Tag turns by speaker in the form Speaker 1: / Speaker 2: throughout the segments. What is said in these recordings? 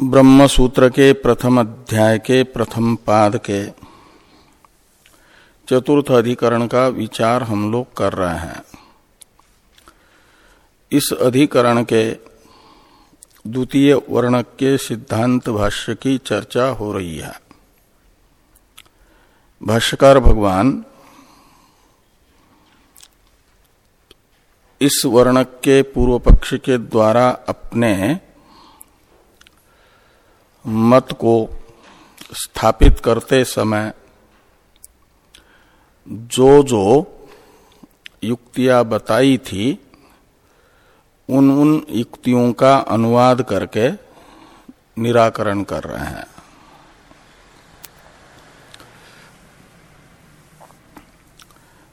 Speaker 1: ब्रह्म सूत्र के प्रथम अध्याय के प्रथम पाद के चतुर्थ अधिकरण का विचार हम लोग कर रहे हैं। इस अधिकरण के द्वितीय वर्ण के सिद्धांत भाष्य की चर्चा हो रही है। भाष्यकार भगवान, इस वर्णक के पूर्व पक्ष के द्वारा अपने मत को स्थापित करते समय जो जो युक्तियाँ बताई थी, उन उन युक्तियों का अनुवाद करके निराकरण कर रहे हैं।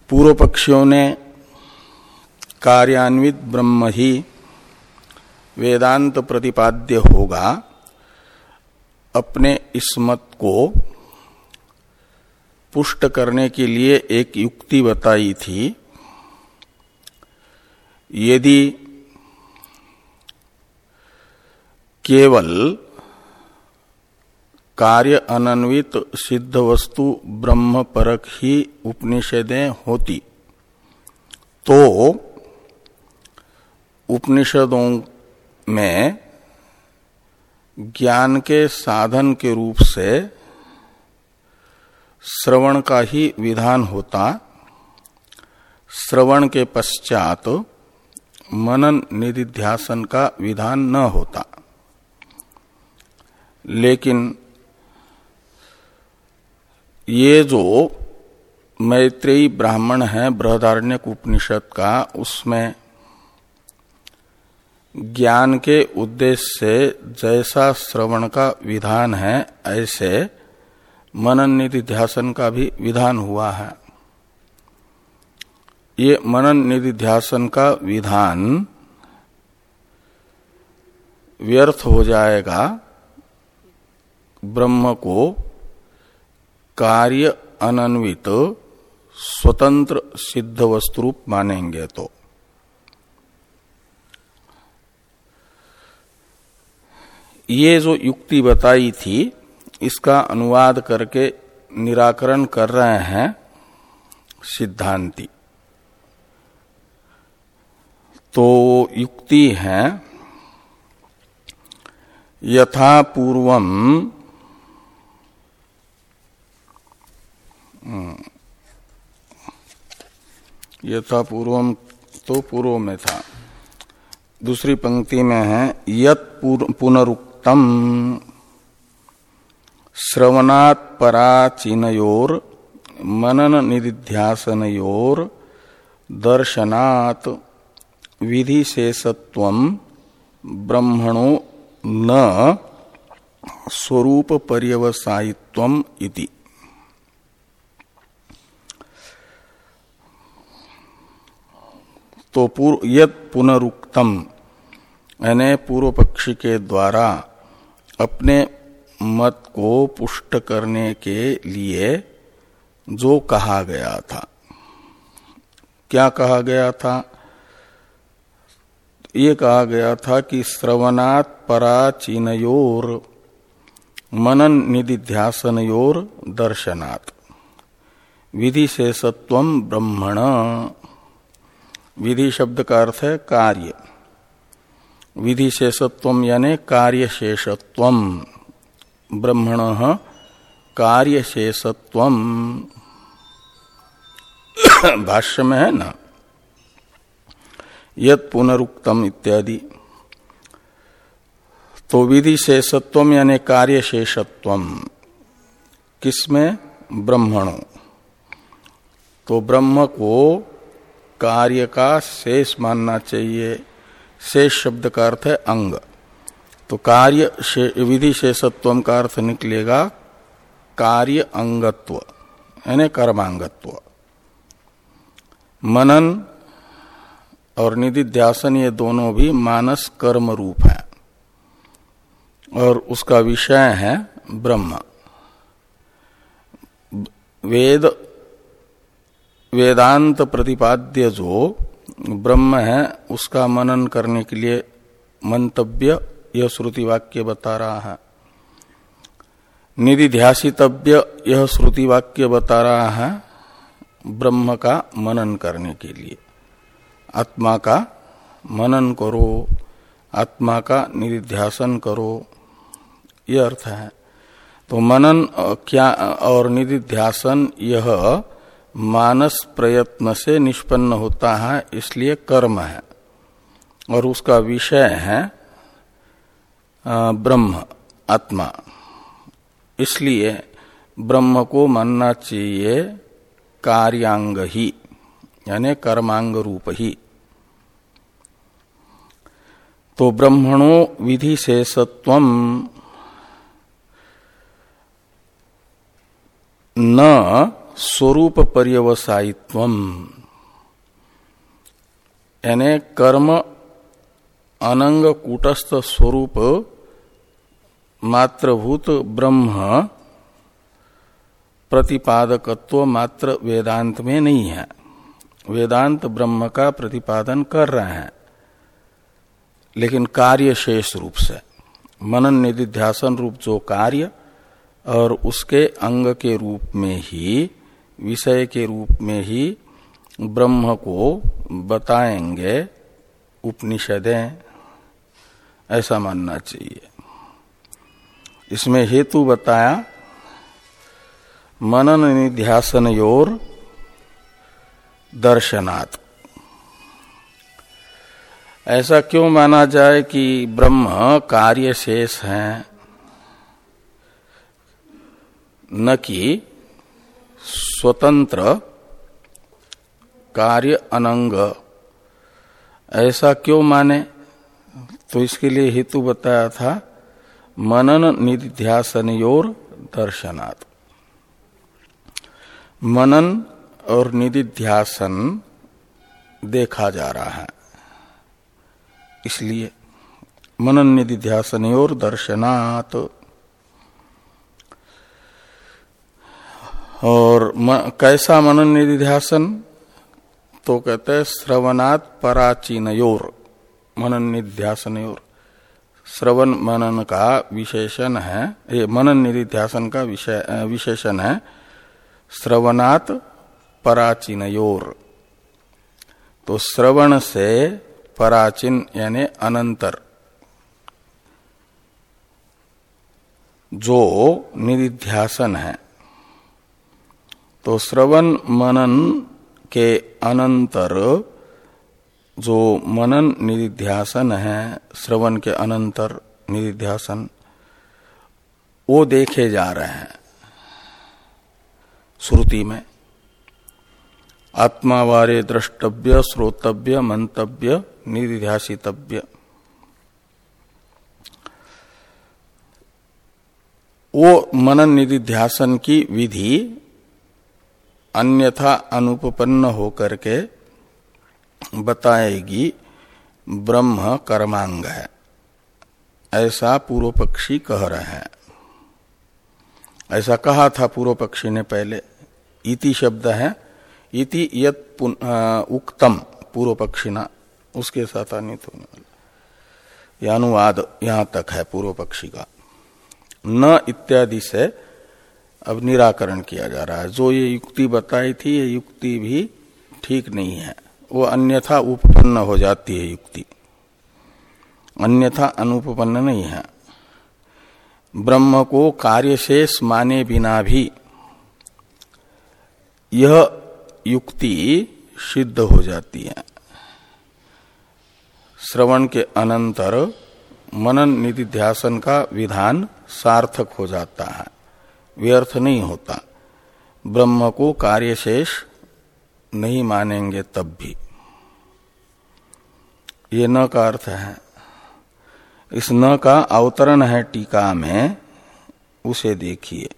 Speaker 1: पूर्व पक्षियों ने कार्यान्वित ब्रह्म ही वेदांत प्रतिपाद्य होगा। अपने इस मत को पुष्ट करने के लिए एक युक्ति बताई थी। यदि केवल कार्य अनन्वित सिद्ध वस्तु ब्रह्म परक ही उपनिषदें होती तो उपनिषदों में ज्ञान के साधन के रूप से श्रवण का ही विधान होता। श्रवण के पश्चात मनन निधिध्यासन का विधान न होता। लेकिन ये जो मैत्रेयी ब्राह्मण है बृहदारण्यक उपनिषद का, उसमें ज्ञान के उद्देश्य से जैसा श्रवण का विधान है, ऐसे मनन निधि ध्यासन का भी विधान हुआ है। ये मनन निधि ध्यासन का विधान व्यर्थ हो जाएगा। ब्रह्म को कार्य अनन्वित, स्वतंत्र सिद्ध वस्तुरूप मानेंगे तो। ये जो युक्ति बताई थी इसका अनुवाद करके निराकरण कर रहे हैं सिद्धांति। तो युक्ति है यथा पूर्वम हम्म, यथा पूर्वम तो पूर्व में था। दूसरी पंक्ति में है यत पुनरुक्त। तम। श्रवणात् मनन निधिध्यासनयोर, दर्शनात् विधि शेषत्व ब्रह्मणो न स्वरूप पर्यवसायित्व इति। तो पूर्व यद पुनरुक्तम, यानी पूर्व पक्षी के द्वारा अपने मत को पुष्ट करने के लिए जो कहा गया था। क्या कहा गया था? ये कहा गया था कि श्रवणात् पराचीनयोर, मनन निधिध्यासनयोर दर्शनात्। विधि शेषत्व ब्रह्मण। विधि शब्द का अर्थ है कार्य। विधि शेषत्व यानी कार्य शेषत्व ब्रह्मण कार्य शेषत्व भाष्य में है ना। यद पुनरुक्तम इत्यादि। तो विधि शेषत्व यानी कार्य शेषत्व किसमें ब्रह्मणों। तो ब्रह्म को कार्य का शेष मानना चाहिए। शेष शब्द का अर्थ है अंग। तो कार्य शे, विधि शेषत्व का अर्थ निकलेगा कार्य अंगत्व यानी कर्मांगत्व। मनन और निधिध्यासन ये दोनों भी मानस कर्म रूप है। और उसका विषय है ब्रह्म। वेद वेदांत प्रतिपाद्य जो ब्रह्म है, उसका मनन करने के लिए मंतव्य यह श्रुति वाक्य बता रहा है। निधिध्यासितव्य यह श्रुति वाक्य बता रहा है ब्रह्म का मनन करने के लिए। आत्मा का मनन करो, आत्मा का निधिध्यासन करो यह अर्थ है। तो मनन क्या और निधिध्यासन यह मानस प्रयत्न से निष्पन्न होता है, इसलिए कर्म है। और उसका विषय है ब्रह्म, आत्मा। इसलिए ब्रह्म को मानना चाहिए कार्यांग ही यानी कर्मांग रूप ही तो ब्रह्मणो विधि से सत्व न स्वरूप पर्यवसायित्व यानी कर्म अनंग कूटस्थ स्वरूप, मात्रभूत ब्रह्म, प्रतिपादकत्व मात्र वेदांत में नहीं है। वेदांत ब्रह्म का प्रतिपादन कर रहे हैं। लेकिन कार्य शेष रूप से, मनन निधिध्यासन रूप जो कार्य और उसके अंग के रूप में ही विषय के रूप में ही ब्रह्म को बताएँगे उपनिषदें। ऐसा मानना चाहिए। इसमें हेतु बताया, मनन निध्यासन योर दर्शनात्। ऐसा क्यों माना जाए कि ब्रह्म कार्य शेष है? न कि स्वतंत्र कार्य अनंग। ऐसा क्यों माने? तो इसके लिए हेतु बताया था, मनन निध्यासनयोर दर्शनात्। मनन और निधिध्यासन देखा जा रहा है। इसलिए मनन निधिध्यासन और दर्शनात्। और म, कैसा मनन निधिध्यासन तो कहते हैं श्रवणात् पराचीनयोर मनन निध्यासनयोर श्रवण मनन का विशेषण है ये मनन निधिध्यासन का विशेषण है श्रवणात पराचीनयोर। तो श्रवण से पराचीन यानी अनंतर। जो निधिध्यासन है। तो श्रवण मनन के अनंतर जो मनन निधिध्यासन है, श्रवण के अनंतर निधिध्यासन, वो देखे जा रहे हैं श्रुति में। आत्मावारे द्रष्टव्य, श्रोतव्य, मंतव्य, निधिध्यासितव्य। वो मनन निधिध्यासन की विधि अन्यथा अनुपन्न होकर के बताएगी, ब्रह्म कर्मांग है। ऐसा पूर्व पक्षी कह रहे हैं। ऐसा कहा था पूर्व पक्षी ने पहले। इति शब्द है। इति यत उक्तम पूर्व पक्षिना उसके साथ अनित होने वाला अनुवाद यहाँ तक है पूर्व पक्षी का। न इत्यादि से अब निराकरण किया जा रहा है। जो ये युक्ति बताई थी, ये युक्ति भी ठीक नहीं है। वो अन्यथा उपपन्न हो जाती है युक्ति। अन्यथा अनुपन्न नहीं है। ब्रह्म को कार्यशेष माने बिना भी यह युक्ति सिद्ध हो जाती है। श्रवण के अनंतर मनन निधिध्यासन का विधान सार्थक हो जाता है। व्यर्थ नहीं होता। ब्रह्म को कार्यशेष नहीं मानेंगे तब भी। ये न का अर्थ है। इस न का अवतरण है टीका में, उसे देखिए।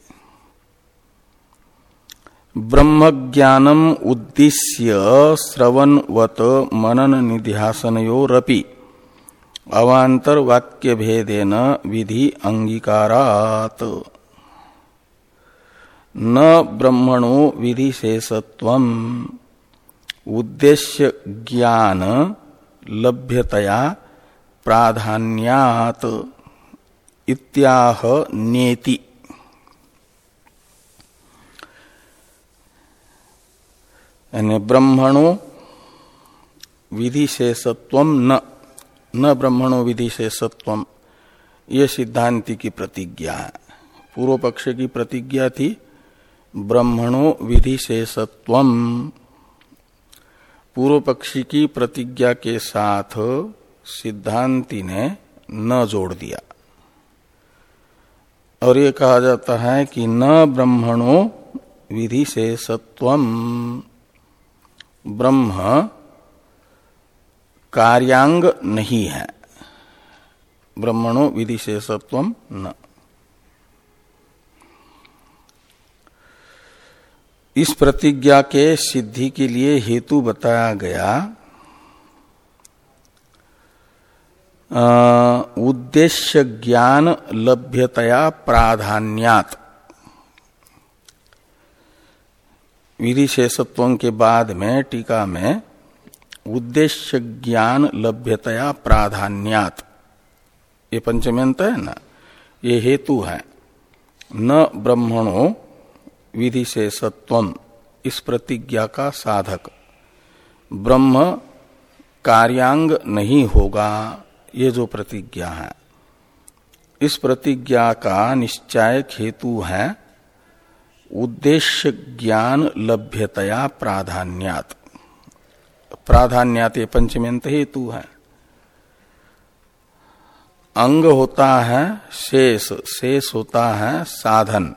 Speaker 1: ब्रह्म ज्ञानम उद्देश्य श्रवणवत मनन निध्यासनयोरपि। अवांतर वाक्य भेदेन विधि अंगीकारात। न ब्रह्मणो विधि शेषत्व उद्देश्य ज्ञान लभ्यतया प्राधान्यात। इत्याह नेति। ब्रह्मणो विधि शेषत्व न न ब्रह्मणो विधि शेषत्व ये सिद्धांति की प्रतिज्ञा है पूर्व पक्ष की प्रतिज्ञा थी ब्रह्मणो विधि शेषत्व पूर्व पक्षी की प्रतिज्ञा के साथ सिद्धांति ने न जोड़ दिया। और ये कहा जाता है कि न ब्रह्मणो विधि से सत्वम ब्रह्म कार्यांग नहीं है। ब्रह्मणो विधि से सत्वम न। इस प्रतिज्ञा के सिद्धि के लिए हेतु बताया गया उद्देश्य ज्ञान लभ्यतया प्राधान्यात। विधि शेषत्वों के बाद में, टीका में, उद्देश्य ज्ञान लभ्यतया प्राधान्यात। ये पंचम्यंत है ना? ये हेतु है। न ब्रह्मणो विधि शेषत्व इस प्रतिज्ञा का साधक। ब्रह्म कार्यांग नहीं होगा, ये जो प्रतिज्ञा है। इस प्रतिज्ञा का निश्चय हेतु है उद्देश्य ज्ञान लभ्यतया प्राधान्यात। प्राधान्यात ये पंचमेंत हेतु है। अंग होता है, शेष शेष होता है साधन।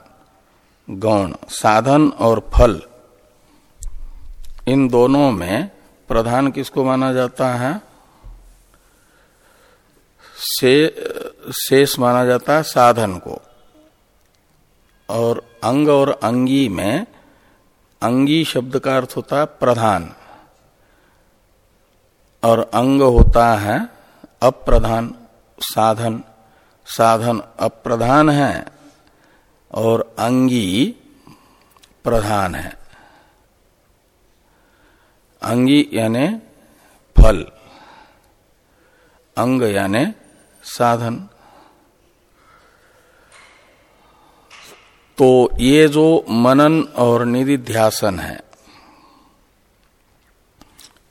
Speaker 1: गौण, साधन और फल, इन दोनों में प्रधान किसको माना जाता है? से, शेष माना जाता है साधन को। और अंग और अंगी में, अंगी शब्द का अर्थ होता है प्रधान। और अंग होता है अप्रधान, साधन साधन अप्रधान है। और अंगी प्रधान है। अंगी यानी फल, अंग यानी साधन। तो ये जो मनन और निधिध्यासन है,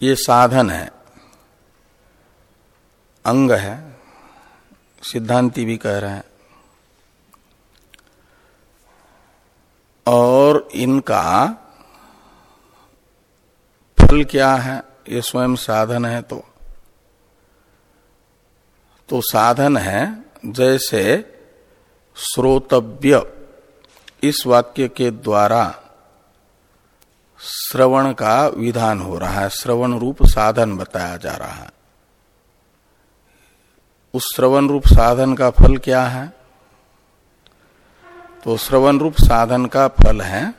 Speaker 1: ये साधन है, अंग है, सिद्धांति भी कह रहे हैं। और इनका फल क्या है? ये स्वयं साधन है तो। तो साधन है जैसे श्रोतव्य। इस वाक्य के द्वारा श्रवण का विधान हो रहा है। श्रवण रूप साधन बताया जा रहा है। उस श्रवण रूप साधन का फल क्या है? तो श्रवण रूप साधन का फल है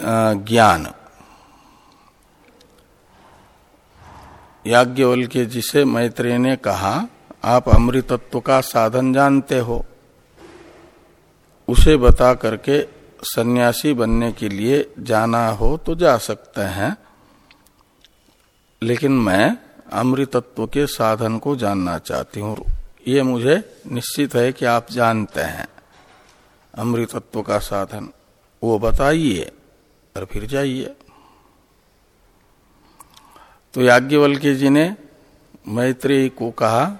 Speaker 1: ज्ञान। याज्ञवल के जिसे मैत्रेय ने कहा, आप अमृतत्व का साधन जानते हो। उसे बता करके सन्यासी बनने के लिए जाना हो तो जा सकते हैं। लेकिन मैं अमृतत्व के साधन को जानना चाहती हूँ। ये मुझे निश्चित है कि आप जानते हैं। अमृतत्व का साधन। वो बताइए और फिर जाइए। तो याज्ञवल्क्य जी ने मैत्री को कहा,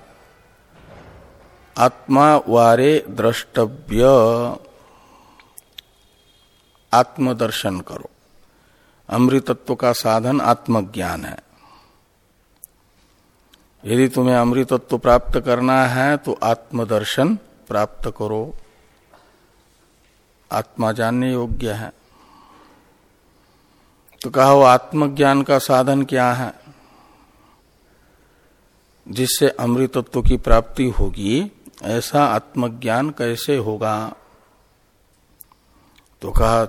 Speaker 1: आत्मा वारे द्रष्टव्य। आत्मदर्शन करो। अमृतत्व का साधन आत्मज्ञान है। यदि तुम्हें अमृतत्व प्राप्त करना है तो आत्मदर्शन प्राप्त करो। आत्मा जानने योग्य है। तो कहा, आत्मज्ञान का साधन क्या है? जिससे अमृतत्व की प्राप्ति होगी, ऐसा आत्मज्ञान कैसे होगा? तो कहा,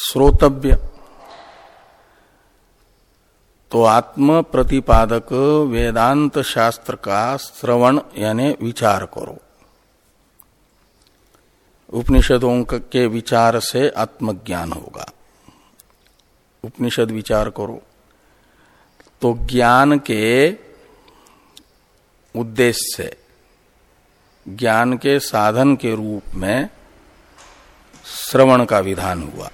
Speaker 1: श्रोतव्य। तो आत्म प्रतिपादक वेदांत शास्त्र का श्रवण यानी विचार करो। उपनिषदों के विचार से आत्मज्ञान होगा। उपनिषद विचार करो। तो ज्ञान के उद्देश्य से ज्ञान के साधन के रूप में श्रवण का विधान हुआ।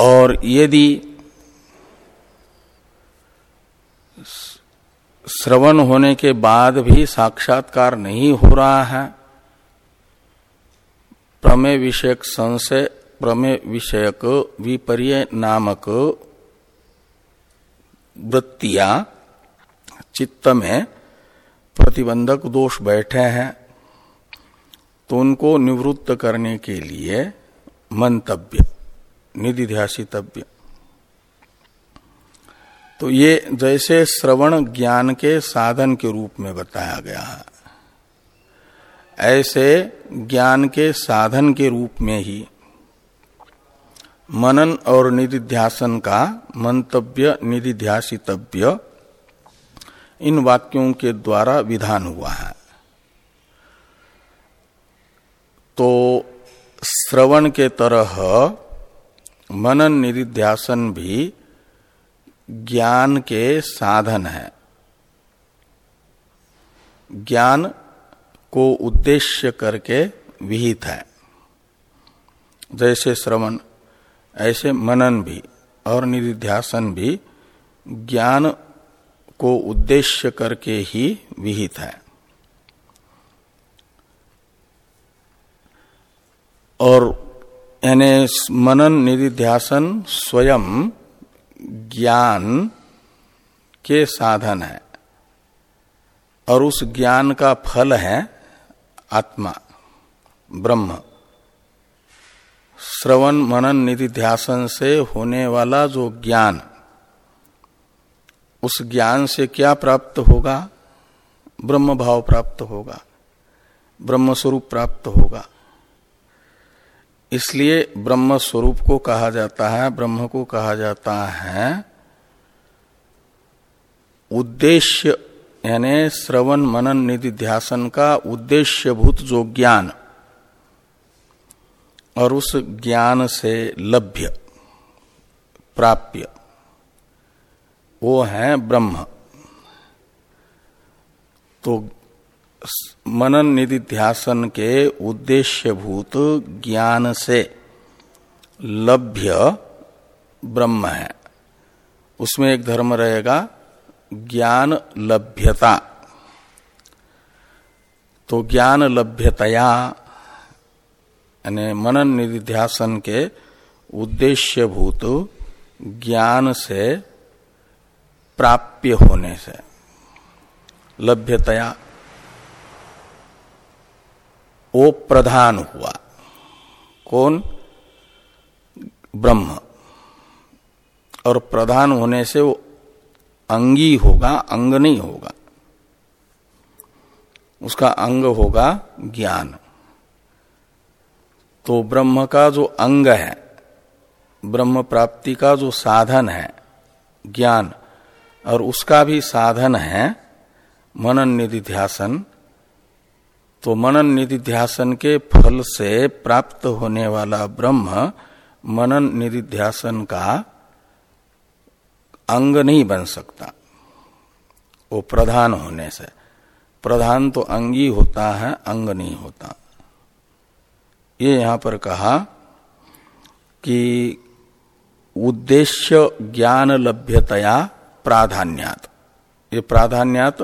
Speaker 1: और यदि श्रवण होने के बाद भी साक्षात्कार नहीं हो रहा है, प्रमेय विषयक संशय, प्रमेय विषयक विपर्य नामक वृत्तियाँ चित्त में प्रतिबंधक दोष बैठे हैं तो उनको निवृत्त करने के लिए मंतव्य। निधिध्यासितव्य तो ये जैसे श्रवण ज्ञान के साधन के रूप में बताया गया है, ऐसे ज्ञान के साधन के रूप में ही मनन और निधिध्यासन का मंतव्य निधिध्यासितव्य इन वाक्यों के द्वारा विधान हुआ है। तो श्रवण के तरह मनन निधिध्यासन भी ज्ञान के साधन है। ज्ञान को उद्देश्य करके विहित है। जैसे श्रवण, ऐसे मनन भी और निधिध्यासन भी ज्ञान को उद्देश्य करके ही विहित है। और यानी मनन निधिध्यासन स्वयं ज्ञान के साधन है। और उस ज्ञान का फल है आत्मा, ब्रह्म। श्रवण मनन निधि निधिध्यासन से होने वाला जो ज्ञान, उस ज्ञान से क्या प्राप्त होगा? ब्रह्म भाव प्राप्त होगा, ब्रह्म स्वरूप प्राप्त होगा। इसलिए ब्रह्म स्वरूप को कहा जाता है, ब्रह्म को कहा जाता है उद्देश्य, यानी श्रवण मनन निधि ध्यासन का उद्देश्यभूत जो ज्ञान और उस ज्ञान से लभ्य, प्राप्य, वो है ब्रह्म। तो मनन निधि ध्यासन के उद्देश्यभूत ज्ञान से लभ्य ब्रह्म है। उसमें एक धर्म रहेगा ज्ञान लभ्यता। तो ज्ञान लभ्यतया, यानी मनन निधिध्यासन के उद्देश्यभूत ज्ञान से प्राप्य होने से, लभ्यतया। वो प्रधान हुआ। कौन? ब्रह्म। और प्रधान होने से वो अंगी होगा, अंग नहीं होगा। उसका अंग होगा ज्ञान। तो ब्रह्म का जो अंग है, ब्रह्म प्राप्ति का जो साधन है, ज्ञान, और उसका भी साधन है मनन निधि ध्यासन तो मनन निधि ध्यासन के फल से प्राप्त होने वाला ब्रह्म मनन निधि ध्यासन का अंग नहीं बन सकता। वो प्रधान होने से। प्रधान तो अंगी होता है, अंग नहीं होता। ये यहाँ पर कहा कि उद्देश्य ज्ञान लभ्यतया प्राधान्यात। ये प्राधान्यात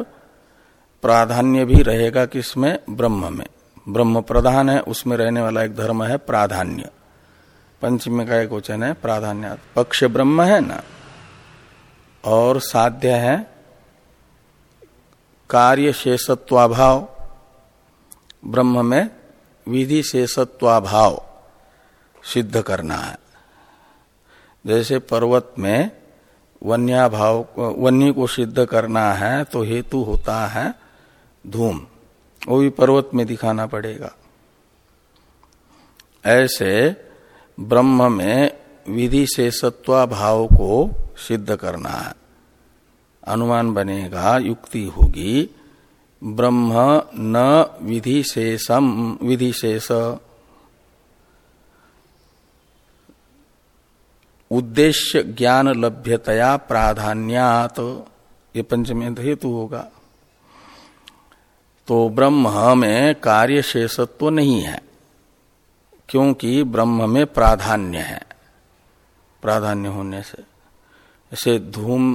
Speaker 1: प्राधान्य भी रहेगा किसमें ब्रह्म में। ब्रह्म प्रधान है, उसमें रहने वाला एक धर्म है प्राधान्य। पंचमी का एक वचन है, प्राधान्य। पक्ष ब्रह्म है ना? और साध्य है, कार्य शेषत्वाभाव। ब्रह्म में विधि शेषत्वाभाव सिद्ध करना है। जैसे पर्वत में वन्या भाव वन्य को सिद्ध करना है तो हेतु होता है धूम, वो भी पर्वत में दिखाना पड़ेगा। ऐसे ब्रह्म में विधि से सत्वा भाव को सिद्ध करना है अनुमान बनेगा, युक्ति होगी, ब्रह्म न विधि शेषम विधि शेष उद्देश्य ज्ञान लभ्यतया प्राधान्यात, ये पंचमी हेतु होगा। तो ब्रह्म में कार्य शेषत्व नहीं है, क्योंकि ब्रह्म में प्राधान्य है। प्राधान्य होने से ऐसे धूम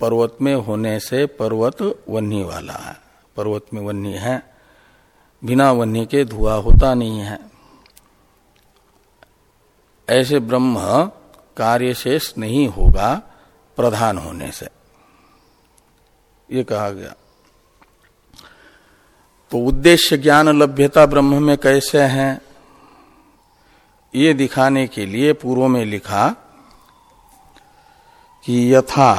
Speaker 1: पर्वत में होने से पर्वत वन्नी वाला है, पर्वत में वन्नी है। बिना वन्नी के धुआँ होता नहीं है। ऐसे ब्रह्म कार्य शेष नहीं होगा प्रधान होने से। ये कहा गया। तो उद्देश्य ज्ञान लभ्यता ब्रह्म में कैसे है, ये दिखाने के लिए पूर्व में लिखा कि यथा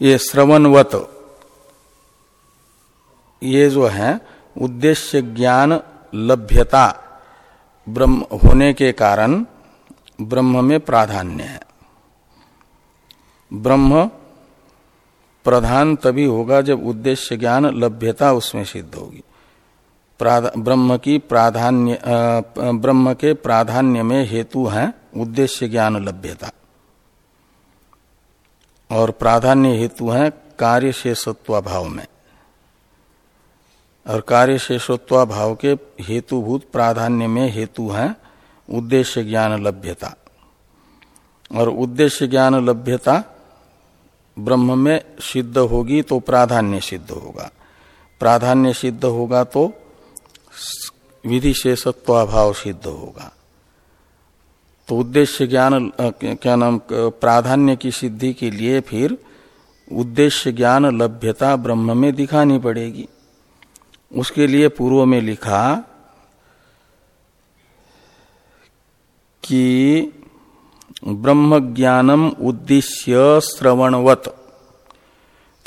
Speaker 1: ये श्रवणवत, ये जो है, उद्देश्य ज्ञान लभ्यता ब्रह्म होने के कारण ब्रह्म में प्राधान्य है। ब्रह्म प्रधान तभी होगा जब उद्देश्य ज्ञान लभ्यता उसमें सिद्ध होगी। ब्रह्म की प्राधान्य ब्रह्म के प्राधान्य में हेतु है उद्देश्य ज्ञान लभ्यता। और प्राधान्य हेतु है कार्य शेषत्वाभाव में। और कार्य शेषत्वाभाव के हेतुभूत प्राधान्य में हेतु है उद्देश्य ज्ञान लभ्यता। और उद्देश्य ज्ञान लभ्यता ब्रह्म में सिद्ध होगी तो प्राधान्य सिद्ध होगा। प्राधान्य सिद्ध होगा तो विधि शेषत्वाभाव सिद्ध होगा। तो उद्देश्य ज्ञान क्या नाम प्राधान्य की सिद्धि के लिए फिर उद्देश्य ज्ञान लभ्यता ब्रह्म में दिखानी पड़ेगी। उसके लिए पूर्व में लिखा कि ब्रह्म ज्ञानम उद्देश्य श्रवणवत।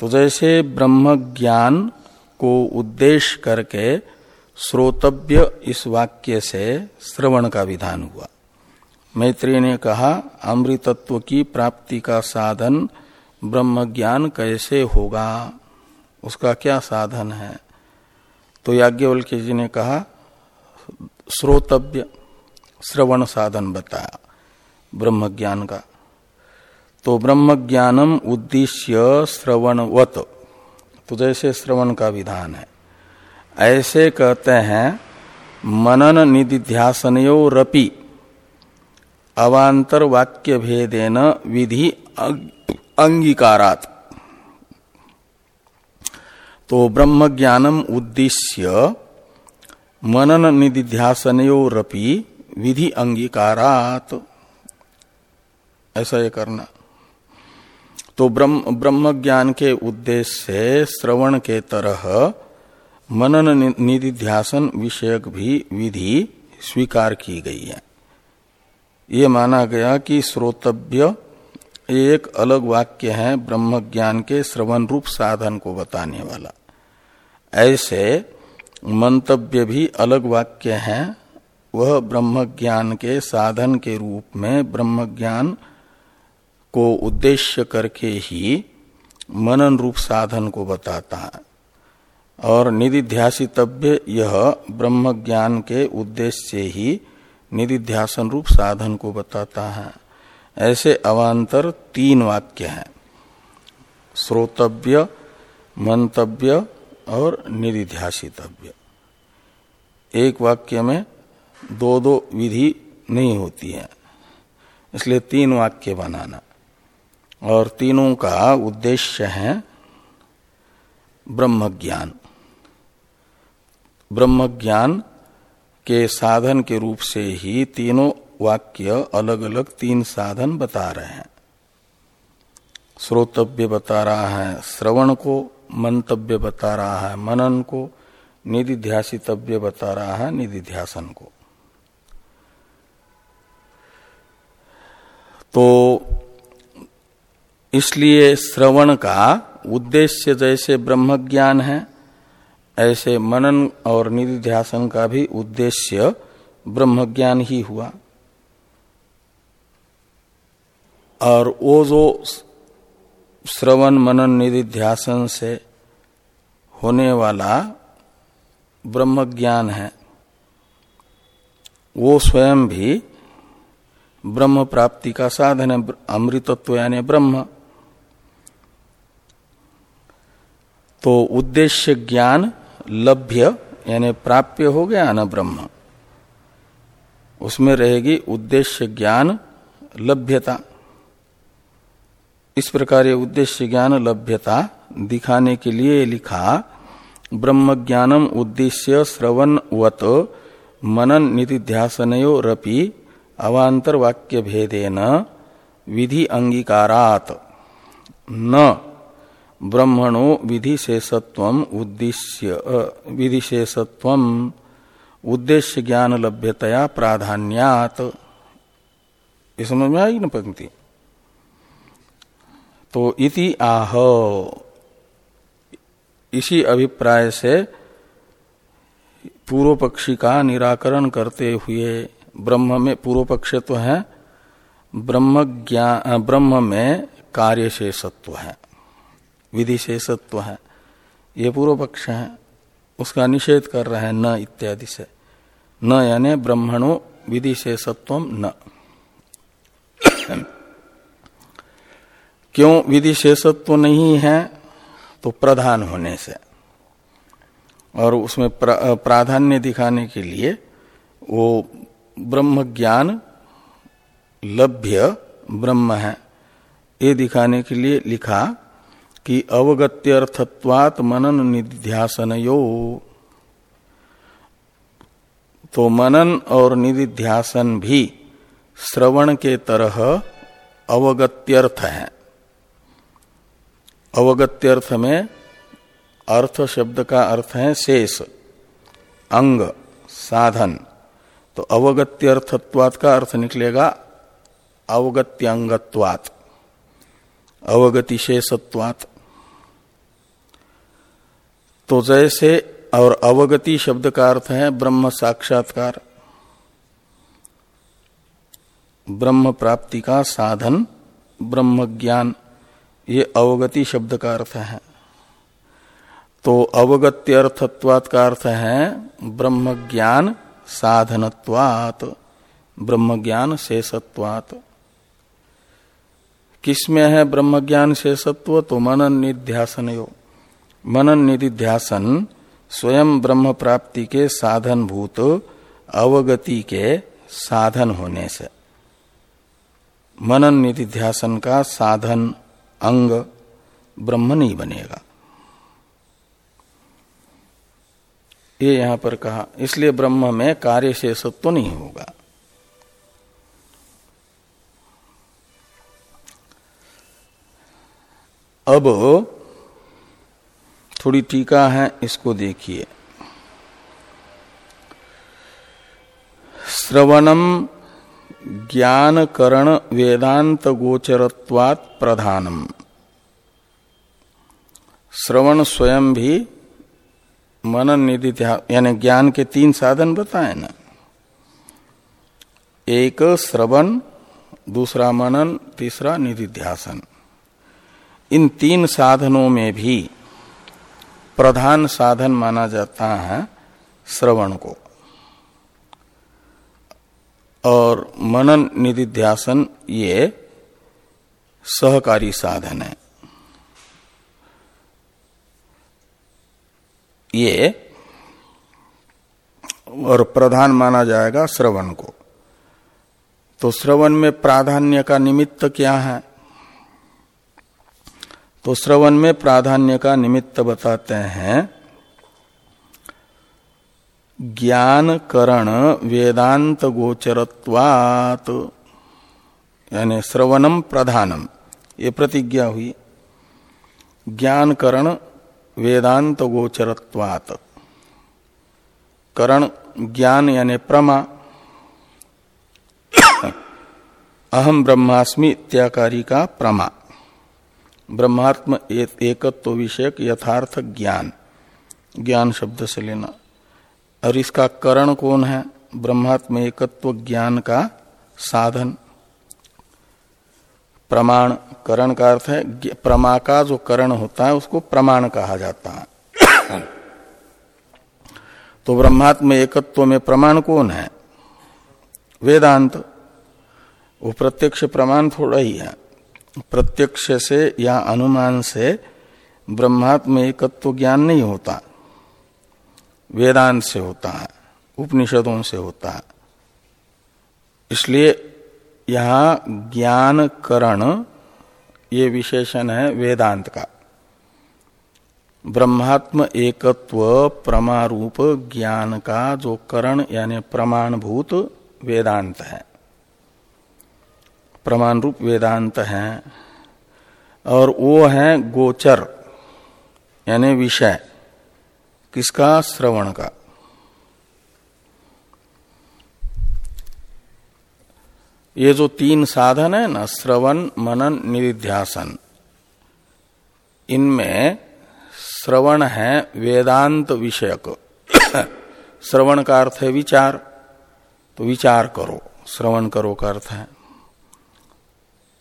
Speaker 1: तो जैसे ब्रह्म ज्ञान को उद्देश्य करके श्रोतव्य इस वाक्य से श्रवण का विधान हुआ। मैत्री ने कहा, अमृतत्व की प्राप्ति का साधन ब्रह्म ज्ञान कैसे होगा? उसका क्या साधन है? तो याज्ञवल्क्य जी ने कहा, श्रोतव्य, श्रवण साधन बताया। ब्रह्म ज्ञान का। तो ब्रह्म ज्ञानम उद्देश्य श्रवणवत। तो जैसे श्रवण का विधान है। ऐसे कहते हैं, मनन निधिध्यासनयो रपी। अवांतर वाक्य भेदेन विधि अंगीकारात। तो ब्रह्म ज्ञानम उद्देश्य मनन निधिध्यासनयोरपि विधि अंगीकारात। ऐसा ये करना। तो ब्रह्म ब्रह्म ज्ञान के उद्देश्य से श्रवण के तरह मनन निधिध्यासन विषयक भी विधि स्वीकार की गई है। ये माना गया कि श्रोतव्य एक अलग वाक्य है ब्रह्म ज्ञान के श्रवण रूप साधन को बताने वाला। ऐसे मंतव्य भी अलग वाक्य है। वह ब्रह्म ज्ञान के साधन के रूप में ब्रह्म ज्ञान को उद्देश्य करके ही मनन रूप साधन को बताता है। और निधिध्यासितव्य यह ब्रह्म ज्ञान के उद्देश्य से ही निधिध्यासन रूप साधन को बताता है। ऐसे अवान्तर तीन वाक्य हैं। श्रोतव्य, मंतव्य और निधिध्यासितव्य। एक वाक्य में दो दो विधि नहीं होती है, इसलिए तीन वाक्य बनाना। और तीनों का उद्देश्य है ब्रह्म ज्ञान ब्रह्म ज्ञान के साधन के रूप से ही तीनों वाक्य अलग अलग तीन साधन बता रहे हैं। श्रोतव्य बता रहा है श्रवण को, मंतव्य बता रहा है मनन को, निधिध्यासितव्य बता रहा है निधिध्यासन को। तो इसलिए श्रवण का उद्देश्य जैसे ब्रह्म ज्ञान है, ऐसे मनन और निधिध्यासन का भी उद्देश्य ब्रह्म ज्ञान ही हुआ। और वो जो श्रवण, मनन, निधिध्यासन से होने वाला ब्रह्म ज्ञान है, वो स्वयं भी ब्रह्म प्राप्ति का साधन है। अमृतत्व यानी ब्रह्म। तो उद्देश्य ज्ञान लभ्य, यानी प्राप्य हो गया ना ब्रह्म उसमें रहेगी उद्देश्य ज्ञान लभ्यता। इस प्रकार ये उद्देश्य ज्ञान लभ्यता दिखाने के लिए लिखा, ब्रह्म ज्ञानम उद्देश्य श्रवण वत मनन निधिध्यासनयो रपि अवांतर वाक्य भेदेन विधि अंगीकारात। न ब्रह्मणो विधिशेषत्व उद्देश्य विधिशेषत्व उद्देश्य ज्ञान लभ्यतया प्राधान्यात। ये समझ में आई न पंक्ति? तो इति आह। इसी अभिप्राय से पूर्व पक्षी का निराकरण करते हुए ब्रह्म में पूर्व पक्ष तो है, ब्रह्म ज्ञान ब्रह्म में कार्य शेषत्व है। विधि शेषत्व है ये पूर्व पक्ष है, उसका निषेध कर रहे हैं न इत्यादि से। न यानी ब्रह्मणो विधि शेषत्व न। क्यों विधि शेषत्व नहीं है? तो प्रधान होने से। और उसमें प्राधान्य दिखाने के लिए वो ब्रह्म ज्ञान लभ्य ब्रह्म है। ये दिखाने के लिए लिखा कि अवगत्यर्थत्वात मनन निध्यासन यो तो मनन और निधिध्यासन भी श्रवण के तरह अवगत्यर्थ है। अवगत्यर्थ में अर्थ शब्द का अर्थ है शेष, अंग, साधन। तो अवगत्यर्थत्वात का अर्थ निकलेगा अवगत्यंगत्वात अवगति शेषत्वात तो जैसे और अवगति शब्द का अर्थ है ब्रह्म साक्षात्कार। ब्रह्म प्राप्ति का साधन, ब्रह्म ज्ञान, ये अवगति शब्द का अर्थ है। तो अवगत्यर्थत्वात का अर्थ है ब्रह्म ज्ञान साधनत्वात, ब्रह्म ज्ञान शेषत्वात। किसमें है ब्रह्म ज्ञान शेषत्व? तो मनन निध्यासन यो मनन निधिध्यासन स्वयं ब्रह्म प्राप्ति के साधन भूत अवगति के साधन होने से। मनन निधिध्यासन का साधन अंग ब्रह्म नहीं बनेगा। ये यहाँ पर कहा, इसलिए ब्रह्म में कार्य शेषत्व नहीं होगा। अब थोड़ी टीका है, इसको देखिए। श्रवणम ज्ञान करण वेदांत गोचरत्वात प्रधानम। श्रवण स्वयं भी मनन निधि यानी ज्ञान के तीन साधन बताए ना। एक श्रवण, दूसरा मनन, तीसरा निधिध्यासन। इन तीन साधनों में भी प्रधान साधन माना जाता है श्रवण को। और मनन निधिध्यासन ये सहकारी साधन है। ये और प्रधान माना जाएगा श्रवण को। तो श्रवण में प्राधान्य का निमित्त क्या है? तो श्रवण में प्राधान्य का निमित्त बताते हैं। ज्ञान करण वेदांत गोचरत्वात, यानी श्रवणम प्रधानम। ये प्रतिज्ञा हुई। ज्ञान करण वेदांत गोचरत्वात। करण, ज्ञान यानी प्रमा। अहम ब्रह्मास्मि इत्याकारी का प्रमा। ब्रह्मात्म एकत्व विषयक यथार्थ ज्ञान। ज्ञान शब्द से लेना। और इसका करण कौन है? ब्रह्मात्म एकत्व ज्ञान का साधन। प्रमाण, करण का अर्थ है प्रमा का जो करण होता है, उसको प्रमाण कहा जाता है। तो ब्रह्मात्म एकत्व में प्रमाण कौन है? वेदांत। वो प्रत्यक्ष प्रमाण थोड़ा ही है। प्रत्यक्ष से या अनुमान से ब्रह्मात्म एकत्व ज्ञान नहीं होता। वेदांत से होता है, उपनिषदों से होता है। इसलिए यहाँ ज्ञान करण ये विशेषण है वेदांत का। ब्रह्मात्म एकत्व प्रमारूप ज्ञान का जो करण यानी प्रमाणभूत वेदांत है। प्रमाण रूप वेदांत है और वो है गोचर, यानी विषय, किसका? श्रवण का। ये जो तीन साधन है ना, श्रवण, मनन निध्यासन इनमें श्रवण है वेदांत विषयक। श्रवण का अर्थ है विचार तो विचार करो, श्रवण करो का अर्थ है।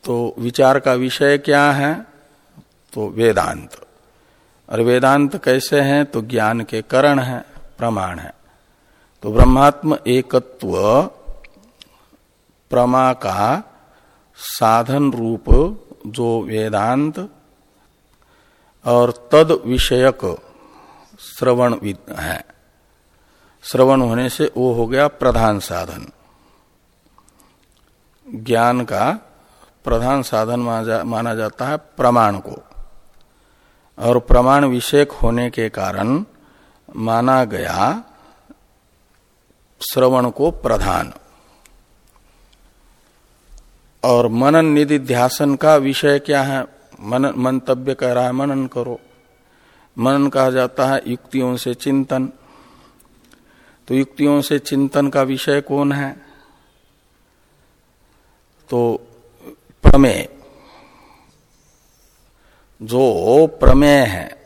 Speaker 1: तो विचार का विषय क्या है? तो वेदांत। और वेदांत कैसे हैं? तो ज्ञान के करण है, प्रमाण है। तो ब्रह्मात्म एकत्व प्रमा का साधन रूप जो वेदांत और तद विषयक श्रवण है। श्रवण होने से वो हो गया प्रधान साधन। ज्ञान का प्रधान साधन माना जाता है प्रमाण को। और प्रमाण विषयक होने के कारण माना गया श्रवण को प्रधान। और मनन निधि ध्यासन का विषय क्या है? मन, मंतव्य कह रहा है, मनन करो। मनन कहा जाता है युक्तियों से चिंतन। तो युक्तियों से चिंतन का विषय कौन है? तो प्रमेय। जो प्रमेय है,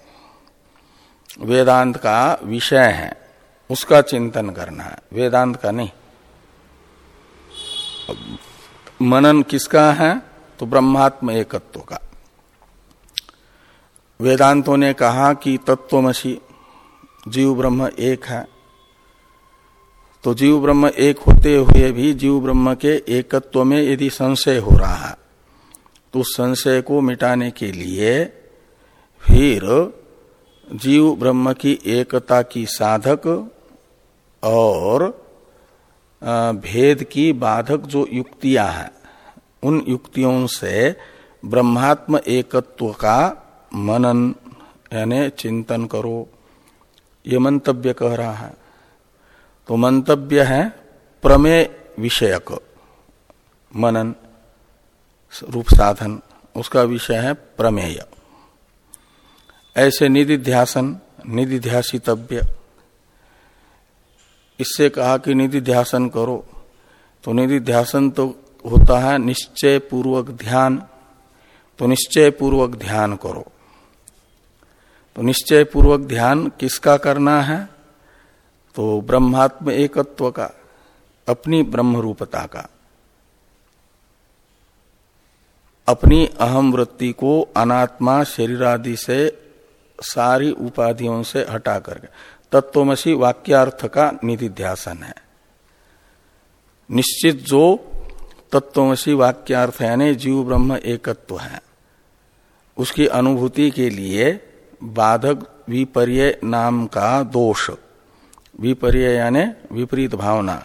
Speaker 1: वेदांत का विषय है, उसका चिंतन करना है। वेदांत का नहीं। मनन किसका है? तो ब्रह्मात्म एकत्व का। वेदांतों ने कहा कि तत्वमसी जीव ब्रह्म एक है। तो जीव ब्रह्म एक होते हुए भी जीव ब्रह्म के एकत्व में यदि संशय हो रहा है उस संशय को मिटाने के लिए फिर जीव ब्रह्म की एकता की साधक और भेद की बाधक जो युक्तियाँ हैं, उन युक्तियों से ब्रह्मात्म एकत्व का मनन, यानी चिंतन करो। ये मंतव्य कह रहा है। तो मंतव्य है प्रमेय विषयक मनन। रूप साधन, उसका विषय है प्रमेय। ऐसे निधिध्यासन, निधिध्यासितव्य। इससे कहा कि निधिध्यासन करो तो निधिध्यासन तो होता है निश्चय पूर्वक ध्यान तो निश्चय पूर्वक ध्यान करो। तो निश्चय पूर्वक ध्यान किसका करना है? तो ब्रह्मात्म एकत्व का, अपनी ब्रह्म रूपता का। अपनी अहम वृत्ति को अनात्मा शरीर आदि से सारी उपाधियों से हटा करके तत्वमसी वाक्यार्थ का निधिध्यासन है। निश्चित जो तत्वमसी वाक्यार्थ यानी जीव ब्रह्म एकत्व है, उसकी अनुभूति के लिए बाधक विपर्य नाम का दोष, विपर्य यानी विपरीत भावना,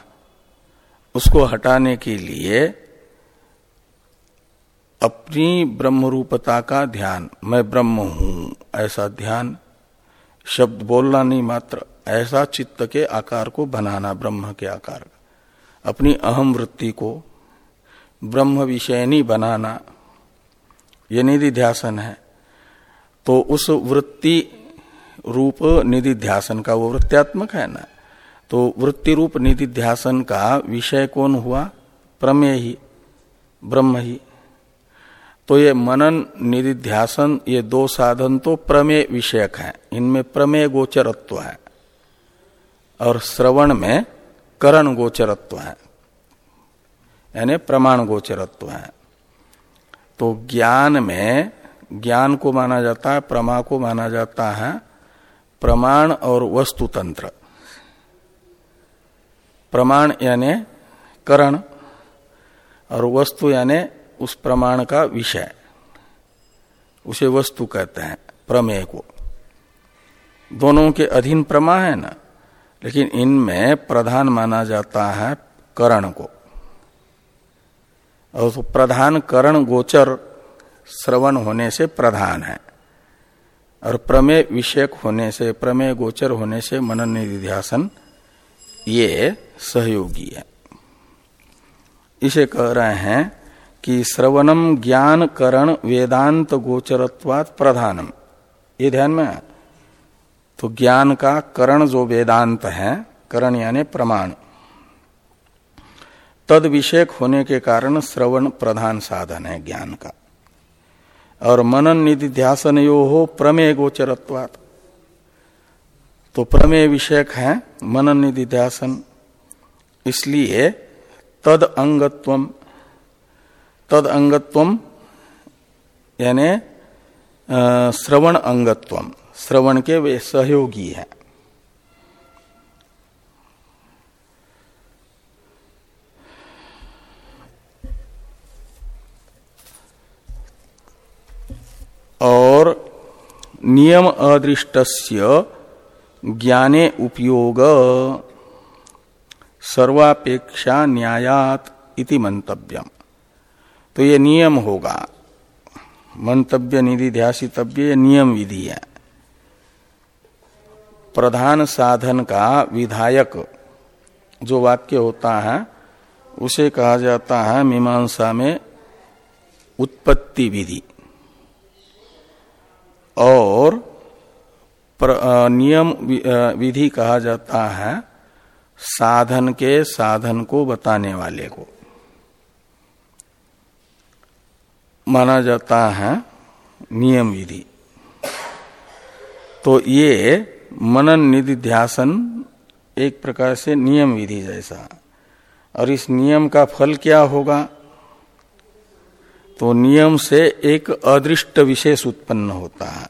Speaker 1: उसको हटाने के लिए अपनी ब्रह्म रूपता का ध्यान। मैं ब्रह्म हूँ, ऐसा ध्यान। शब्द बोलना नहीं मात्र, ऐसा चित्त के आकार को बनाना ब्रह्म के आकार। अपनी अहम वृत्ति को ब्रह्म विषयनी बनाना, ये निधि ध्यासन है। तो उस वृत्ति रूप निधि ध्यासन का, वो वृत्त्यात्मक है ना? तो वृत्ति रूप निधि ध्यासन का विषय कौन हुआ? प्रमेय ही, ब्रह्म ही। तो ये मनन, निधिध्यासन, ये दो साधन तो प्रमेय विषयक है। इनमें प्रमेय गोचरत्व है। और श्रवण में करण गोचरत्व है। यानी प्रमाण गोचरत्व है। तो ज्ञान में, ज्ञान को माना जाता है, प्रमा को माना जाता है, प्रमाण और वस्तु तंत्र प्रमाण यानी करण और वस्तु यानी उस प्रमाण का विषय। उसे वस्तु कहते हैं, प्रमेय को। दोनों के अधीन प्रमा है ना, लेकिन इनमें प्रधान माना जाता है करण को। और तो प्रधान करण गोचर श्रवण होने से प्रधान है, और प्रमेय विषयक होने से, प्रमेय गोचर होने से मनन निधिध्यासन ये सहयोगी है। इसे कह रहे हैं कि श्रवणम ज्ञान करण वेदांत गोचरत्वात प्रधानम। ये ध्यान में तो ज्ञान का करण जो वेदांत है, करण यानी प्रमाण। तद विषयक होने के कारण श्रवण प्रधान साधन है ज्ञान का। और मनन निधि ध्यासन यो हो प्रमेय गोचरत्वात। तो प्रमेय विषयक है मनन निधि ध्यासन इसलिए तद अंगत्वम तद अंगत्वम यानी श्रवण अंगत्वम श्रवण के वे सहयोगी है। और नियम अदृष्टस्य ज्ञाने उपयोग सर्वापेक्षा न्यायात इति मंतव्यम। तो ये नियम होगा। मंतव्य निधि ध्यासितव्य नियम विधि है। प्रधान साधन का विधायक जो वाक्य होता है, उसे कहा जाता है मीमांसा में उत्पत्ति विधि। और नियम विधि कहा जाता है साधन के साधन को बताने वाले को। माना जाता है नियम विधि। तो ये मनन निधि ध्यासन एक प्रकार से नियम विधि जैसा। और इस नियम का फल क्या होगा? तो नियम से एक अदृष्ट विशेष उत्पन्न होता है।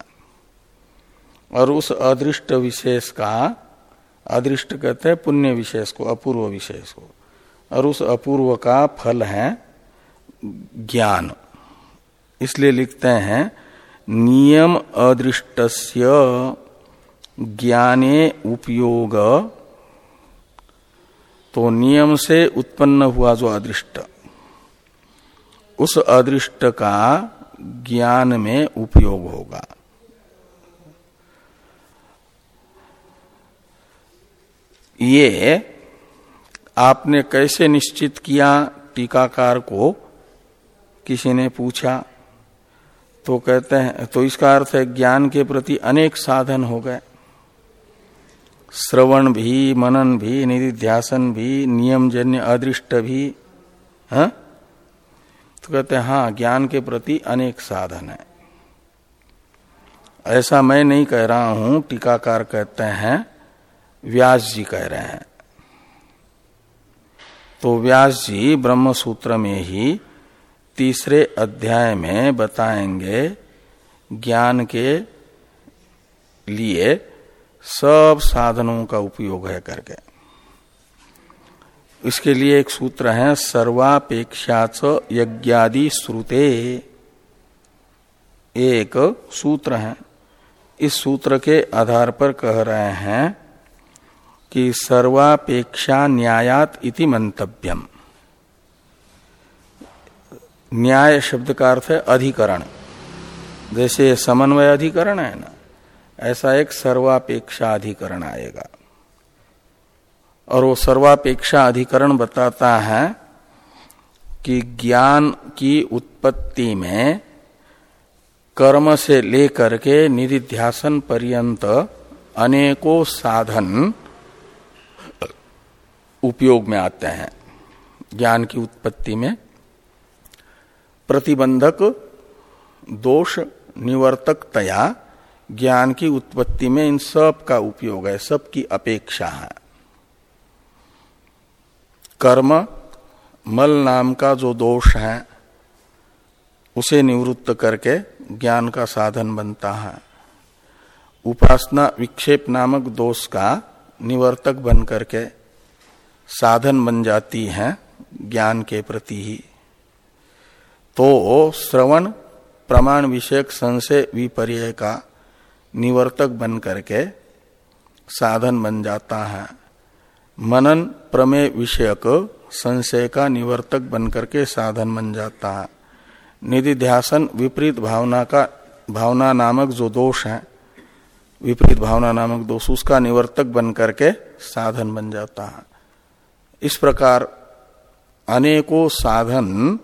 Speaker 1: और उस अदृष्ट विशेष का, अदृष्ट कहते हैं पुण्य विशेष को, अपूर्व विशेष को। और उस अपूर्व का फल है ज्ञान। इसलिए लिखते हैं, नियम अदृष्टस्य ज्ञाने उपयोग। तो नियम से उत्पन्न हुआ जो अदृष्ट, उस अदृष्ट का ज्ञान में उपयोग होगा। ये आपने कैसे निश्चित किया टीकाकार को? किसी ने पूछा? तो कहते हैं तो इसका अर्थ है, ज्ञान के प्रति अनेक साधन हो गए। श्रवण भी, मनन भी, निधिध्यासन भी नियम जन्य अदृष्ट भी, हा? तो कहते हैं हाँ ज्ञान के प्रति अनेक साधन है। ऐसा मैं नहीं कह रहा हूँ, टीकाकार कहते हैं, व्यास जी कह रहे हैं। तो व्यास जी ब्रह्म सूत्र में ही तीसरे अध्याय में बताएँगे ज्ञान के लिए सब साधनों का उपयोग है करके। इसके लिए एक सूत्र है सर्वापेक्षा यज्ञादि श्रुते। एक सूत्र है। इस सूत्र के आधार पर कह रहे हैं कि सर्वापेक्षा न्यायात इति मंतव्यम। न्याय शब्द का अर्थ है अधिकरण। जैसे समन्वय अधिकरण है ना, ऐसा एक सर्वापेक्षा अधिकरण आएगा। और वो सर्वापेक्षा अधिकरण बताता है कि ज्ञान की उत्पत्ति में कर्म से लेकर के निधिध्यासन पर्यंत अनेकों साधन उपयोग में आते हैं। ज्ञान की उत्पत्ति में प्रतिबंधक, दोष निवर्तकतया ज्ञान की उत्पत्ति में इन सब का उपयोग है, सब की अपेक्षा है। कर्म, मल नाम का जो दोष है, उसे निवृत्त करके ज्ञान का साधन बनता है। उपासना विक्षेप नामक दोष का निवर्तक बन करके साधन बन जाती है ज्ञान के प्रति ही। तो श्रवण, प्रमाण विषयक संशय विपर्य का निवर्तक बन करके साधन बन जाता है। मनन प्रमेय विषयक संशय का निवर्तक बन करके साधन बन जाता है। निधि ध्यासन विपरीत भावना का, भावना नामक जो दोष है, विपरीत भावना नामक दोष, उसका निवर्तक बन करके साधन बन जाता है। इस प्रकार अनेकों साधन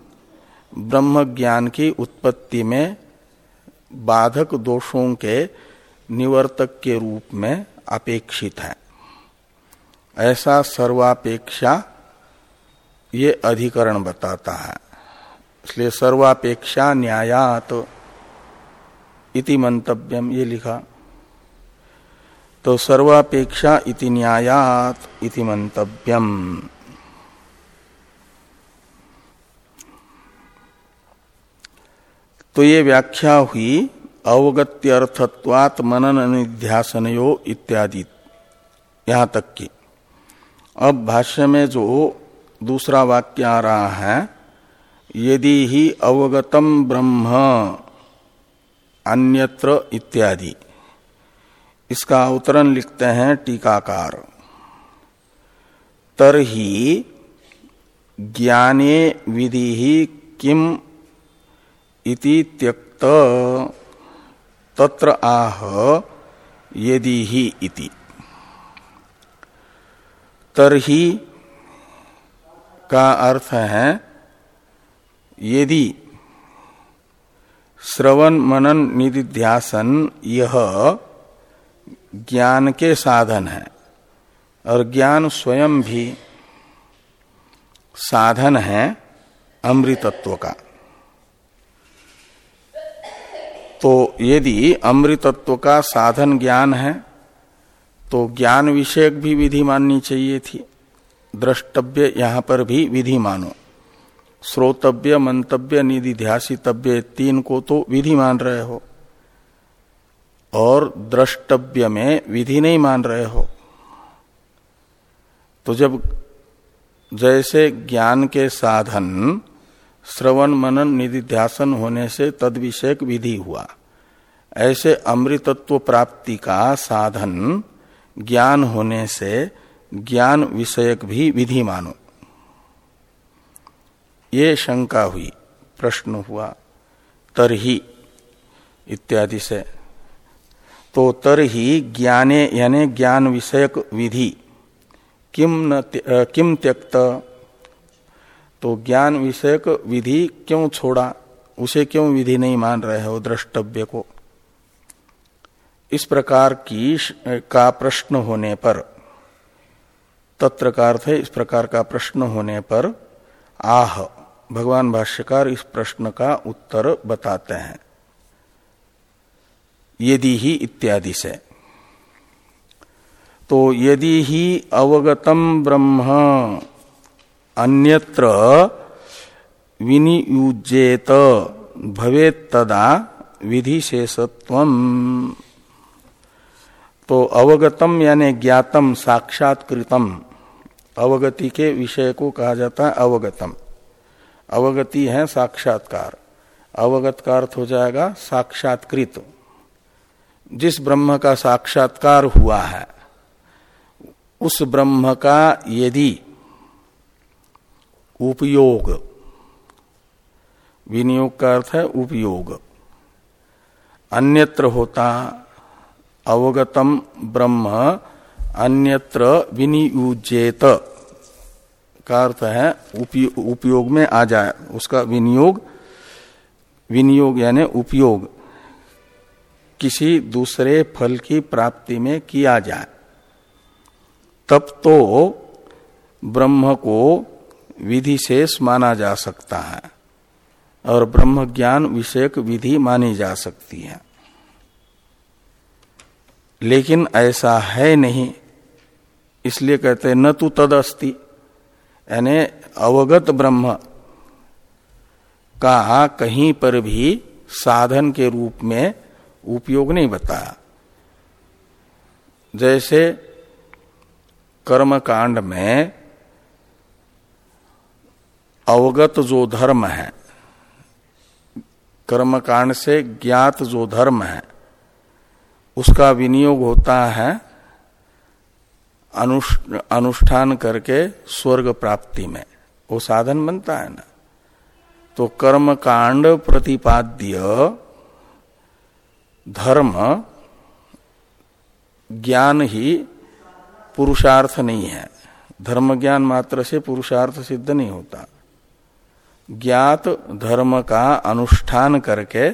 Speaker 1: ब्रह्म ज्ञान की उत्पत्ति में बाधक दोषों के निवर्तक के रूप में अपेक्षित है। ऐसा सर्वापेक्षा ये अधिकरण बताता है। इसलिए सर्वापेक्षा न्यायात इति मंतव्यम ये लिखा। तो सर्वापेक्षा इति न्यायात इति मंतव्यम। तो ये व्याख्या हुई अवगत्यर्थत्वात् मनन निध्यासनयो इत्यादि। यहाँ तक की। अब भाष्य में जो दूसरा वाक्य आ रहा है, यदि ही अवगतम ब्रह्म, अन्यत्र इत्यादि। इसका अवतरण लिखते हैं टीकाकार। तरही ज्ञाने विधि ही किम इति त्यक्त। तत्र आह, यदि ही इति। तरही का अर्थ है, यदि श्रवण मनन निधिध्यासन यह ज्ञान के साधन है, और ज्ञान स्वयं भी साधन है अमृतत्व का। तो यदि अमृतत्व का साधन ज्ञान है तो ज्ञान विषयक भी विधि माननी चाहिए थी। द्रष्टव्य यहाँ पर भी विधि मानो। श्रोतव्य, मंतव्य, निधि ध्यासितव्य तीन को तो विधि मान रहे हो। और द्रष्टव्य में विधि नहीं मान रहे हो। तो जब जैसे ज्ञान के साधन श्रवण मनन निधिध्यासन होने से तद विषयक विधि हुआ। ऐसे अमृतत्व प्राप्ति का साधन ज्ञान होने से ज्ञान विषयक भी विधि मानो। ये शंका हुई, प्रश्न हुआ, तरही इत्यादि से। तो तरही ज्ञाने यानी ज्ञान विषयक विधि, किम न किम त्यक्त तो ज्ञान विषयक विधि क्यों छोड़ा? उसे क्यों विधि नहीं मान रहे हो द्रष्टव्य को? इस प्रकार की का प्रश्न होने पर, तत्र का अर्थ है इस प्रकार का प्रश्न होने पर, आह, भगवान भाष्यकार इस प्रश्न का उत्तर बताते हैं। यदि ही इत्यादि से। तो यदि ही अवगतम ब्रह्म अन्यत्र विनियुजेत भवे तदा विधि शेषत्व तो अवगतम यानी ज्ञातम, साक्षात्कृतम। अवगति के विषय को कहा जाता है अवगतम। अवगति है साक्षात्कार। अवगत का अर्थ हो जाएगा साक्षात्कृत। जिस ब्रह्म का साक्षात्कार हुआ है, उस ब्रह्म का यदि उपयोग। विनियोग का अर्थ है उपयोग। अन्यत्र होता अवगतम ब्रह्म, अन्यत्र विनियुजेत का अर्थ है उपयोग में आ जाए, उसका विनियोग। विनियोग यानी उपयोग। किसी दूसरे फल की प्राप्ति में किया जाए। तब तो ब्रह्म को विधि शेष माना जा सकता है, और ब्रह्म ज्ञान विषयक विधि मानी जा सकती है। लेकिन ऐसा है नहीं, इसलिए कहते न तू अस्ति यानी अवगत ब्रह्म का कहीं पर भी साधन के रूप में उपयोग नहीं बताया। जैसे कर्म कांड में अवगत जो धर्म है कर्म कांड से ज्ञात जो धर्म है, उसका विनियोग होता है अनुष्ठान करके स्वर्ग प्राप्ति में। वो साधन बनता है ना। तो कर्म कांड प्रतिपाद्य धर्म ज्ञान ही पुरुषार्थ नहीं है। धर्म ज्ञान मात्र से पुरुषार्थ सिद्ध नहीं होता। ज्ञात धर्म का अनुष्ठान करके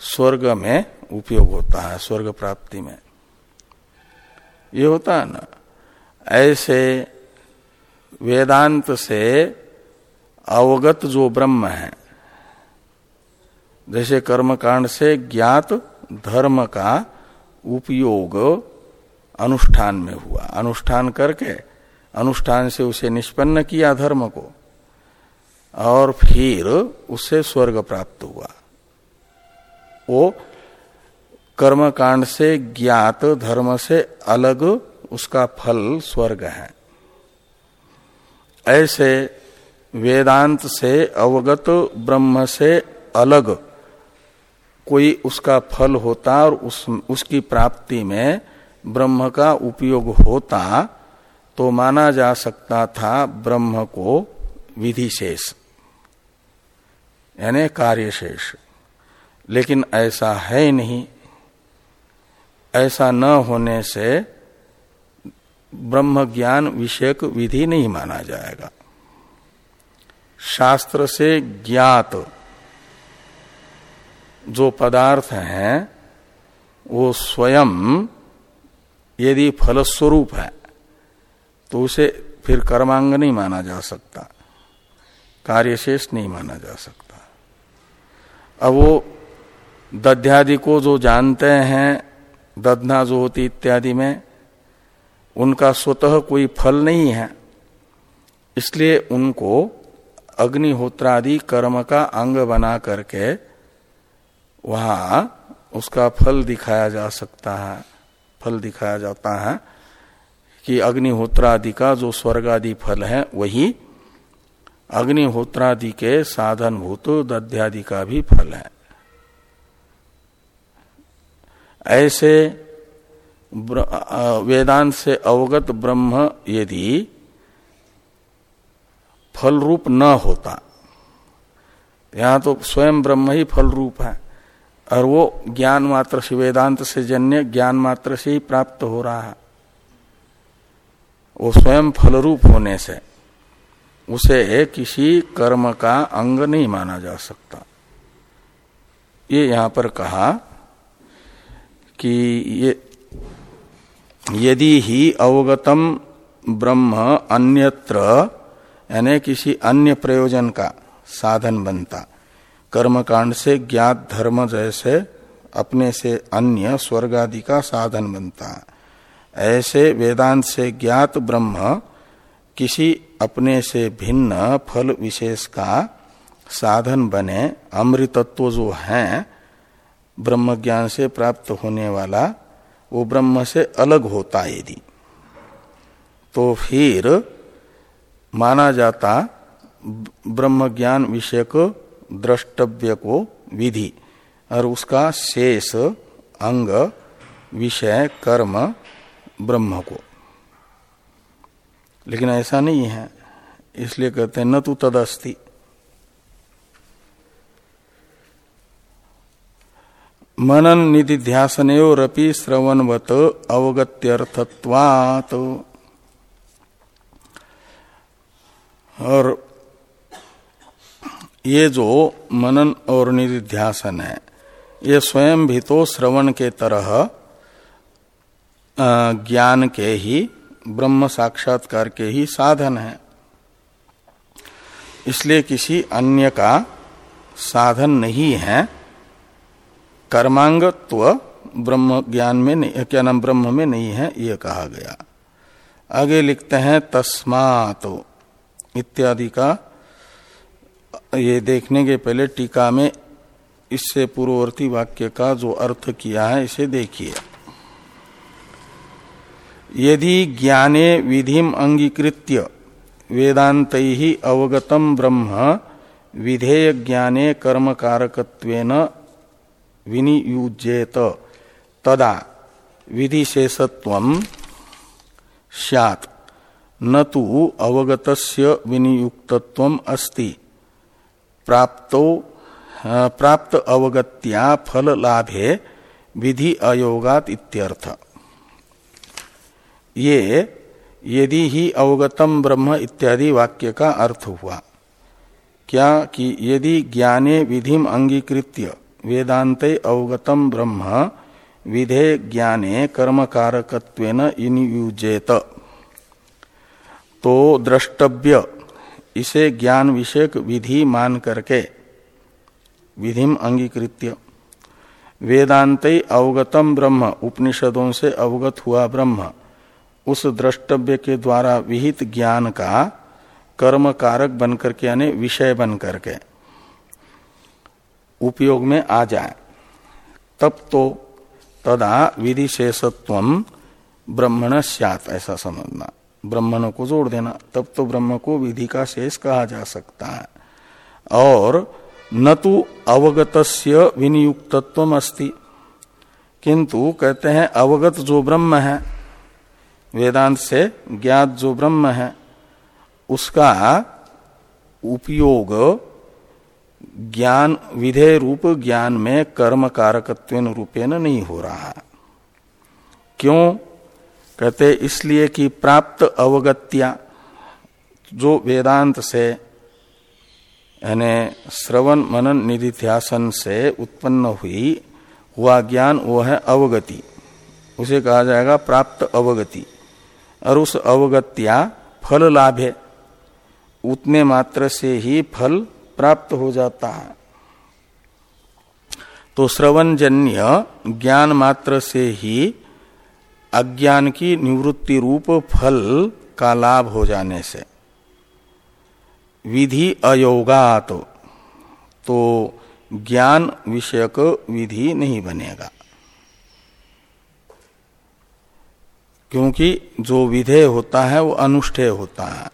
Speaker 1: स्वर्ग में उपयोग होता है, स्वर्ग प्राप्ति में। ये होता है ना, ऐसे वेदांत से अवगत जो ब्रह्म है, जैसे कर्मकांड से ज्ञात धर्म का उपयोग अनुष्ठान में हुआ। अनुष्ठान करके, अनुष्ठान से उसे निष्पन्न किया धर्म को। और फिर उससे स्वर्ग प्राप्त हुआ। वो कर्मकांड से ज्ञात, धर्म से अलग उसका फल स्वर्ग है। ऐसे वेदांत से अवगत, ब्रह्म से अलग कोई उसका फल होता और उस, उसकी प्राप्ति में ब्रह्म का उपयोग होता तो माना जा सकता था ब्रह्म को विधि शेष यानी कार्य शेष लेकिन ऐसा है नहीं। ऐसा न होने से ब्रह्म ज्ञान विषयक विधि नहीं माना जाएगा। शास्त्र से ज्ञात जो पदार्थ हैं, वो स्वयं यदि फलस्वरूप है तो उसे फिर कर्मांग नहीं माना जा सकता, कार्यशेष नहीं माना जा सकता। अब वो दध्यादि को जो जानते हैं, दधना जो होती इत्यादि में, उनका स्वतः कोई फल नहीं है। इसलिए उनको अग्निहोत्रादि कर्म का अंग बना करके वहाँ उसका फल दिखाया जा सकता है, फल दिखाया जाता है कि अग्निहोत्रादि का जो स्वर्गादि फल है, वही अग्निहोत्रादि के साधन भूत दध्यादि का भी फल है। ऐसे वेदांत से अवगत ब्रह्म यदि फल रूप न होता, यहाँ तो स्वयं ब्रह्म ही फल रूप है, और वो ज्ञान मात्र से, वेदांत से जन्य ज्ञान मात्र से ही प्राप्त हो रहा है। वो स्वयं फल रूप होने से उसे किसी कर्म का अंग नहीं माना जा सकता। ये यहाँ पर कहा कि ये, यदि ही अवगतम ब्रह्म अन्यत्र, यानी किसी अन्य प्रयोजन का साधन बनता, कर्मकांड से ज्ञात धर्म जैसे अपने से अन्य स्वर्ग आदि का साधन बनता। ऐसे वेदांत से ज्ञात ब्रह्म किसी अपने से भिन्न फल विशेष का साधन बने, अमृतत्व जो है ब्रह्म ज्ञान से प्राप्त होने वाला, वो ब्रह्म से अलग होता यदि। तो फिर माना जाता ब्रह्म ज्ञान विषय को द्रष्टव्य को विधि, और उसका शेष अंग, विषय, कर्म, ब्रह्म को। लेकिन ऐसा नहीं है। इसलिए कहते हैं, न तो तदस्थि मनन निधि ध्यासनोरपि श्रवणवत अवगत्यर्थत्वात्। और ये जो मनन और निधिध्यासन है, ये स्वयं भी तो श्रवण के तरह ज्ञान के ही ब्रह्म साक्षात्कार के ही साधन है। इसलिए किसी अन्य का साधन नहीं है। कर्मांगत्व ब्रह्म ज्ञान में नहीं, क्या नाम, ब्रह्म में नहीं है, ये कहा गया। आगे लिखते हैं, तस्मात इत्यादि का, ये देखने के पहले टीका में इससे पूर्ववर्ती वाक्य का जो अर्थ किया है, इसे देखिए। यदि ज्ञाने विधिम अंगीकृत्य वेदांत अवगतम ब्रह्म विधेय ज्ञाने कर्म कारकत्वेन विनियुजेत तदा विधिशेषत्व सैत न तो अवगतस्य विनियुक्तत्व अस्ति। प्राप्तो प्राप्त अवगत्या फल लाभे विधि अयोगात इत्यर्थ। ये यदि ही अवगतम ब्रह्म इत्यादि वाक्य का अर्थ हुआ। क्या कि यदि ज्ञाने विधिम अंगीकृत्य वेदांत अवगतम ब्रह्म, विधे ज्ञाने कर्म कारकत्वेन इनियुजेत तो द्रष्टव्य, इसे ज्ञान विषयक विधि मान करके, विधिम अंगीकृत्य, वेदांत अवगतम ब्रह्म, उपनिषदों से अवगत हुआ ब्रह्म उस द्रष्टव्य के द्वारा विहित ज्ञान का कर्म कारक बनकर के, यानी विषय बन करके उपयोग में आ जाए। तब तो तदा विधि शेषत्व ब्रह्मण सत ऐसा समझना। ब्रह्मण को जोड़ देना। तब तो ब्रह्म को विधि का शेष कहा जा सकता है। और न तो अवगत विनियुक्तत्व अस्ति किंतु कहते हैं, अवगत जो ब्रह्म है वेदांत से ज्ञात जो ब्रह्म है, उसका उपयोग ज्ञान, विधेय रूप ज्ञान में कर्म कारकत्व रूपेण नहीं हो रहा। क्यों? कहते, इसलिए कि प्राप्त अवगत्या जो वेदांत से, यानी श्रवण मनन निधिध्यासन से उत्पन्न हुई, हुआ ज्ञान, वो है अवगति। उसे कहा जाएगा प्राप्त अवगति। और उस अवगत्या फल लाभ। उतने मात्र से ही फल प्राप्त हो जाता है। तो श्रवणजन्य ज्ञान मात्र से ही अज्ञान की निवृत्ति रूप फल का लाभ हो जाने से। विधि अयोगात तो ज्ञान विषयक विधि नहीं बनेगा। क्योंकि जो विधेय होता है, वो अनुष्ठेय होता है।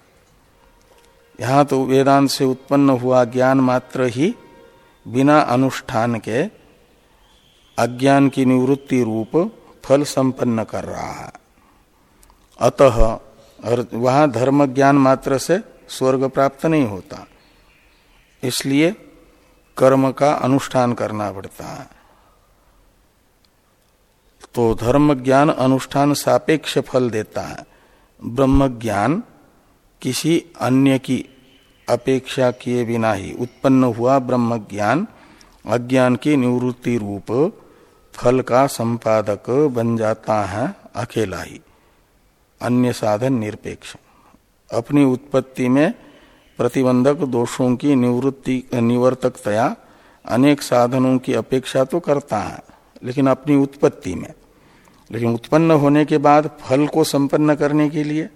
Speaker 1: यहाँ तो वेदांत से उत्पन्न हुआ ज्ञान मात्र ही बिना अनुष्ठान के अज्ञान की निवृत्ति रूप फल संपन्न कर रहा है। अतः और वहाँ धर्म ज्ञान मात्र से स्वर्ग प्राप्त नहीं होता। इसलिए कर्म का अनुष्ठान करना पड़ता है। तो धर्म ज्ञान अनुष्ठान सापेक्ष फल देता है। ब्रह्म ज्ञान किसी अन्य की अपेक्षा किए बिना ही उत्पन्न हुआ ब्रह्म ज्ञान अज्ञान की निवृत्ति रूप फल का संपादक बन जाता है अकेला ही। अन्य साधन निरपेक्ष। अपनी उत्पत्ति में प्रतिबंधक दोषों की निवृत्ति, निवर्तकतया अनेक साधनों की अपेक्षा तो करता है, लेकिन अपनी उत्पत्ति में लेकिन उत्पन्न होने के बाद फल को संपन्न करने के लिए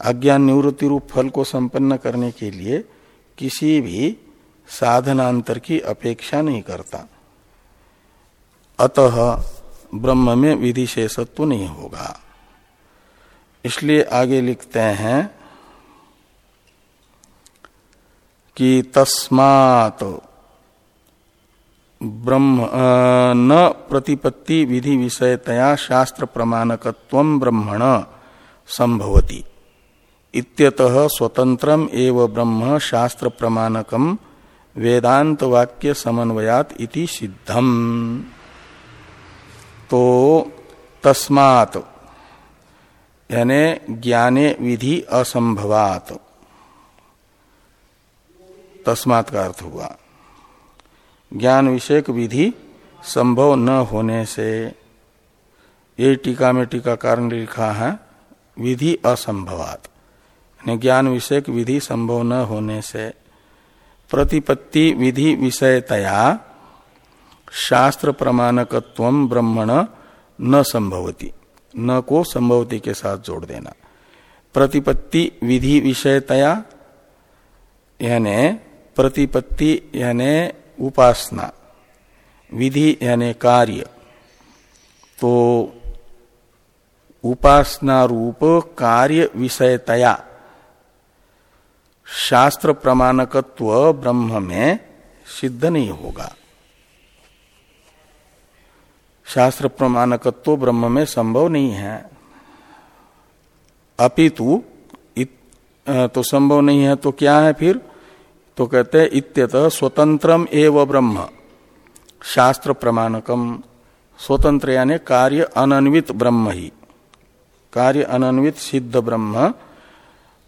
Speaker 1: अज्ञान निवृत्ति रूप फल को संपन्न करने के लिए किसी भी साधनांतर की अपेक्षा नहीं करता। अतः ब्रह्म में विधि शेषत्व नहीं होगा। इसलिए आगे लिखते हैं कि तस्मात ब्रह्म न प्रतिपत्ति विधि विषयतया शास्त्र प्रमाणकत्व ब्रह्मण संभवती। इत्यतः स्वतंत्रम एव ब्रह्म शास्त्र प्रमाणकम वेदांत वाक्य समन्वयात इति सिद्धम। तो तस्मात, यानी ज्ञाने विधि असंभवात तस्मात का अर्थ हुआ? ज्ञान विषयक विधि संभव न होने से। ये टीका में टीका कारण लिखा है, विधि असंभवात। ज्ञान विषयक विधि संभव न होने से। प्रतिपत्ति विधि विषयतया शास्त्र प्रमाणकत्व ब्रह्मण न संभवती। न को संभवती के साथ जोड़ देना। प्रतिपत्ति विधि विषयतया, यानी प्रतिपत्ति, यानी उपासना, विधि यानी कार्य। तो उपासना रूप कार्य विषयतया शास्त्र प्रमाणकत्व ब्रह्म में सिद्ध नहीं होगा। शास्त्र प्रमाणकत्व ब्रह्म में संभव नहीं है। अपितु तो संभव नहीं है तो क्या है फिर? तो कहते हैं, इत्यत स्वतंत्रम एव ब्रह्म। शास्त्र प्रमाणकम, स्वतंत्र यानी कार्य अनन्वित ब्रह्म ही। कार्य अनन्वित सिद्ध ब्रह्म,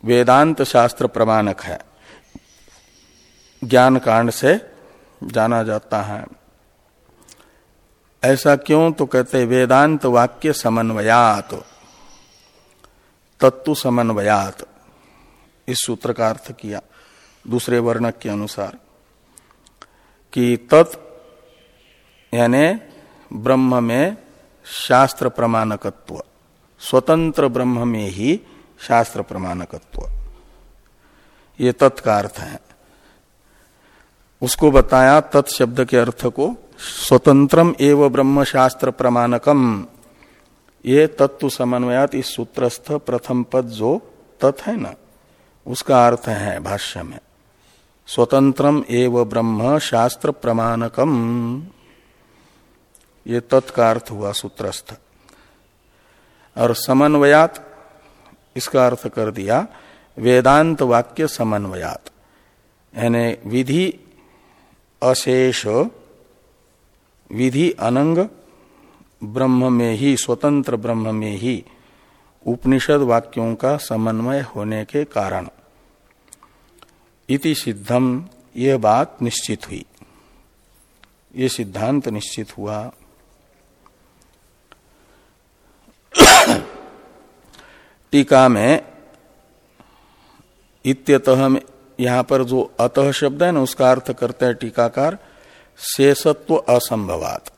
Speaker 1: वेदांत शास्त्र प्रमाणक है। ज्ञान कांड से जाना जाता है। ऐसा क्यों? तो कहते वेदांत वाक्य समन्वयात। तत्व समन्वयात। इस सूत्र का अर्थ किया। दूसरे वर्णक के अनुसार, कि तत्, यानी ब्रह्म में शास्त्र प्रमाणकत्व, स्वतंत्र ब्रह्म में ही शास्त्र प्रमाणकत्व। ये तत्का अर्थ है। उसको बताया तत्शब्द के अर्थ को, स्वतंत्रम एवं ब्रह्म शास्त्र प्रमाणकम। ये तत्व समन्वयात इस सूत्रस्थ प्रथम पद जो तत् है ना, उसका अर्थ है भाष्य में। स्वतंत्रम एव ब्रह्म शास्त्र प्रमाणकम ये तत्का अर्थ हुआ सूत्रस्थ। और समन्वयात, इसका अर्थ कर दिया, वेदांत वाक्य समन्वयात। यानी विधि अशेष, विधि अनंग, ब्रह्म में ही, स्वतंत्र ब्रह्म में ही उपनिषद वाक्यों का समन्वय होने के कारण। इति सिद्धम यह बात निश्चित हुई। ये सिद्धांत निश्चित हुआ। टीका में इत्यतः में यहाँ पर जो अतः शब्द है ना, उसका अर्थ करते हैं टीकाकार, शेषत्व असंभवात।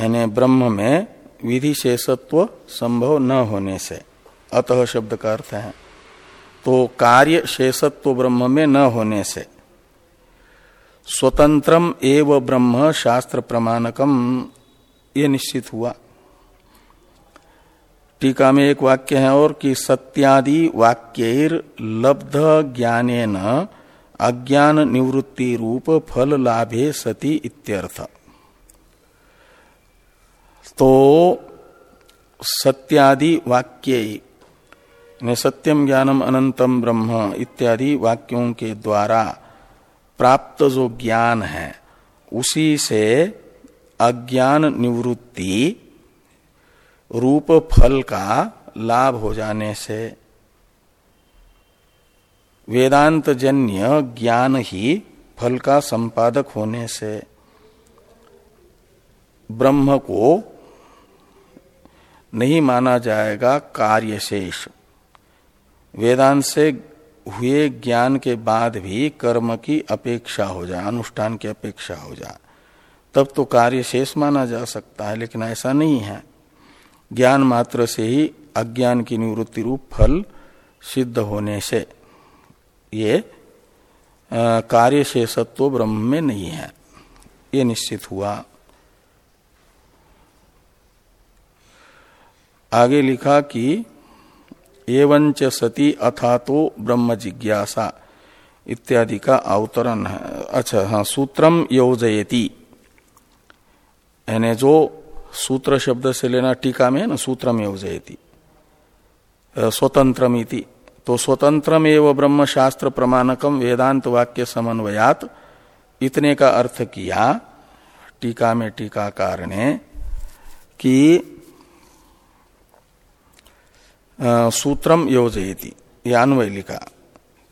Speaker 1: यानी ब्रह्म में विधि शेषत्व संभव न होने से। अतः शब्द का अर्थ है। तो कार्य शेषत्व ब्रह्म में न होने से। स्वतंत्रम एव ब्रह्म शास्त्र प्रमाणकम, ये निश्चित हुआ। टीका में एक वाक्य है और कि सत्यादि वाक्यर लब्ध ज्ञाने अज्ञान निवृत्ति रूप फल लाभे सती इत्यर्थ। तो सत्यादि वाक्य सत्यम ज्ञानम अनंतम ब्रह्म इत्यादि वाक्यों के द्वारा प्राप्त जो ज्ञान है, उसी से अज्ञान निवृत्ति रूप फल का लाभ हो जाने से वेदांत जन्य ज्ञान ही फल का संपादक होने से ब्रह्म को नहीं माना जाएगा कार्य शेष वेदांत से हुए ज्ञान के बाद भी कर्म की अपेक्षा हो जाए, अनुष्ठान की अपेक्षा हो जाए, तब तो कार्य शेष माना जा सकता है, लेकिन ऐसा नहीं है। ज्ञान मात्र से ही अज्ञान की निवृत्ति रूप फल सिद्ध होने से ये कार्य शेषत्व ब्रह्म में नहीं है। ये निश्चित हुआ। आगे लिखा कि एवंच सती अथा तो ब्रह्म जिज्ञासा इत्यादि का अवतरण है। अच्छा हाँ सूत्रम योजयती। यानी जो सूत्र शब्द से लेना टीका में है ना, सूत्रम योजयती। स्वतंत्रमिति। तो स्वतंत्रम एवं ब्रह्म शास्त्र प्रमाणकम वेदांत वाक्य समन्वयात इतने का अर्थ किया टीका में टीकाकार ने कि सूत्रम योजयती ये अन्वय लिखा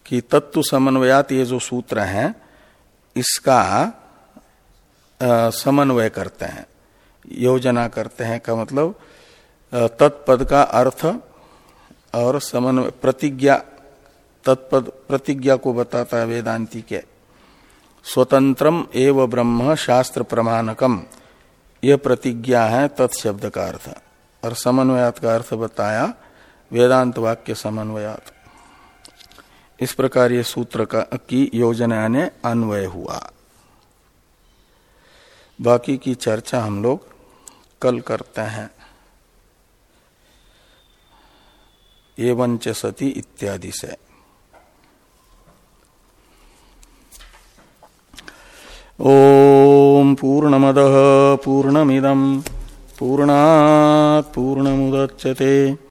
Speaker 1: कि तत्व समन्वयात ये जो सूत्र है इसका समन्वय करते हैं योजना करते हैं का मतलब तत्पद का अर्थ और समन्वय प्रतिज्ञा तत्पद प्रतिज्ञा को बताता है वेदांति के स्वतंत्रम एव ब्रह्म शास्त्र प्रमाणकम यह प्रतिज्ञा है तत्शब्द का अर्थ और समन्वयात का अर्थ बताया वेदांत वाक्य समन्वयात। इस प्रकार ये सूत्र का की योजना ने अन्वय हुआ। बाकी की चर्चा हम लोग कल करते हैं। एवं च सती इत्यादि से। ओम पूर्णमद पूर्णमिदम पूर्णा पूर्णमुदच्यते।